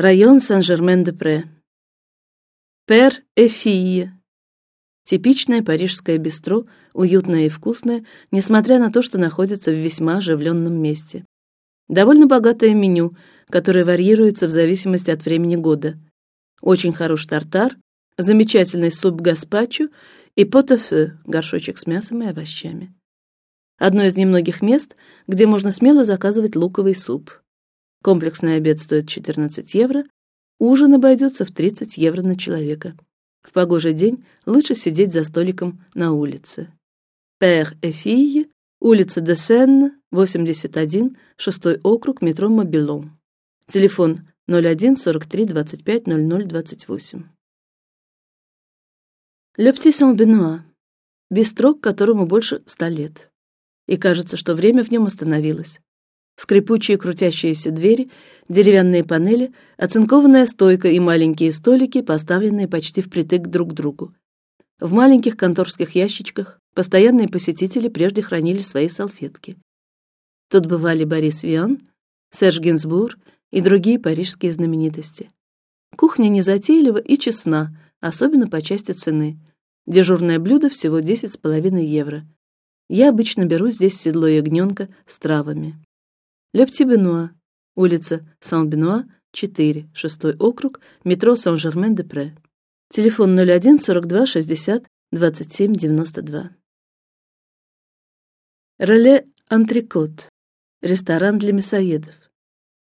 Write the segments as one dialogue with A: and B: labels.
A: Район Сен-Жермен-де-Пре. Пер и фille. Типичное парижское бистро, уютное и вкусное, несмотря на то, что находится в весьма оживленном месте. Довольно богатое меню, которое варьируется в зависимости от времени года. Очень хороший тартар, замечательный суп гаспачо и потофе, горшочек с мясом и овощами. Одно из немногих мест, где можно смело заказывать луковый суп. Комплексный обед стоит 14 евро, ужин обойдется в 30 евро на человека. В погожий день лучше сидеть за столиком на улице. Et fille, улица де Сен, 81, шестой округ, метро Мобилон. Телефон 01 43 25 00 28. Le Petit Saint-Benoît, бистро, которому больше ста лет и кажется, что время в нем остановилось. Скрипучие крутящиеся двери, деревянные панели, оцинкованная стойка и маленькие столики, поставленные почти впритык друг к другу. В маленьких конторских ящичках постоянные посетители прежде хранили свои салфетки. Тут бывали Борис Виан, Серж Гинзбур и другие парижские знаменитости. Кухня незатейлива и честна, особенно по части цены. Дежурное блюдо всего десять с половиной евро. Я обычно беру здесь седло ягненка с травами. Лептибенуа, улица Сан-Бенуа, 4, шестой округ, метро Сан-Жермен-де-Пре. Телефон 01 42 60 27 92. Роле Антрикот, ресторан для мясоедов.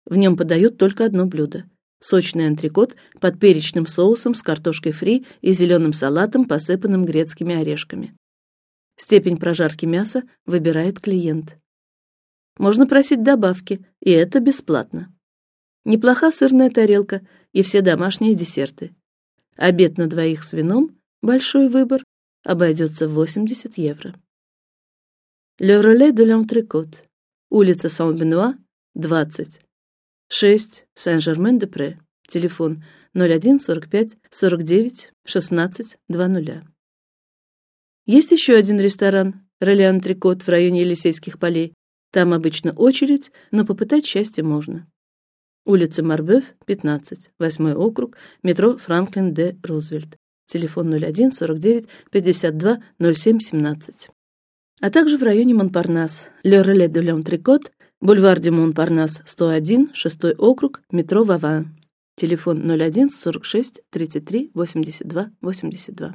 A: В нем подают только одно блюдо: сочный антрикот под перечным соусом с картошкой фри и зеленым салатом, посыпанным грецкими орешками. Степень прожарки мяса выбирает клиент. Можно просить добавки, и это бесплатно. Неплоха сырная тарелка и все домашние десерты. Обед на двоих с вином, большой выбор, обойдется в 80 евро. Le Relais de l'Entrecôte, улица Сан-Бенуа, 20, 6, Сен-Жермен-де-Пре. Телефон 01 45 49 16 00. Есть еще один ресторан Ролиан Трикот в районе Елисейских полей. Там обычно очередь, но попытать счастье можно. Улица Марбев, 15, восьмой округ, метро Франклин Д. Рузвельт. Телефон 01 49 52 07 17. А также в районе Монпарнас, Ле Реле де Леон Трикот, бульвар де Монпарнас, 101, шестой округ, метро Вава. Телефон 01 46 33 82 82.